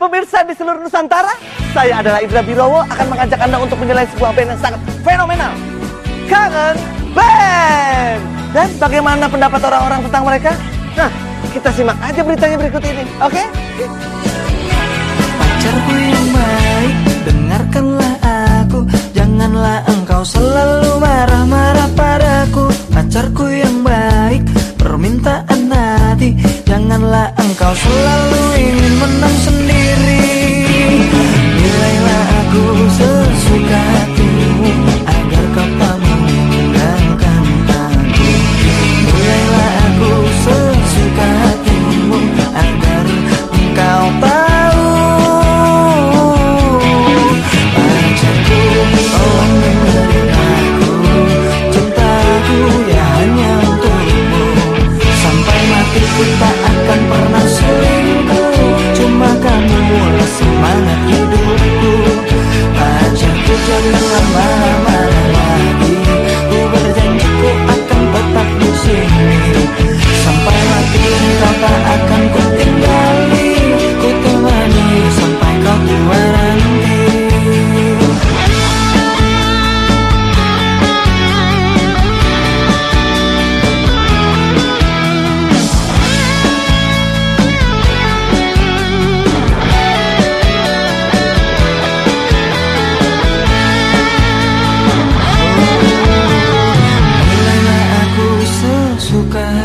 Pemirsa di seluruh Nusantara, saya adalah Indra Birowo akan mengajak Anda untuk menilai sebuah band yang sangat fenomenal. Kangen Band! Dan bagaimana pendapat orang-orang tentang mereka? Nah, kita simak aja beritanya berikut ini, oke? Pacarku yang baik, dengarkanlah aku Janganlah engkau selalu marah-marah padaku Pacarku yang baik, permintaan hati Janganlah engkau selalu ingin menang sendiri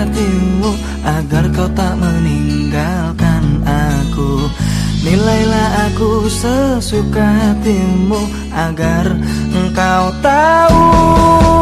hatimu Agar kau tak meninggalkan aku. Nilailah aku sesuka hatimu Agar engkau tahu.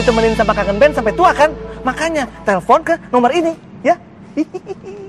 ditemenin sama kangen band sampai tua kan? Makanya telepon ke nomor ini ya. Hihihi.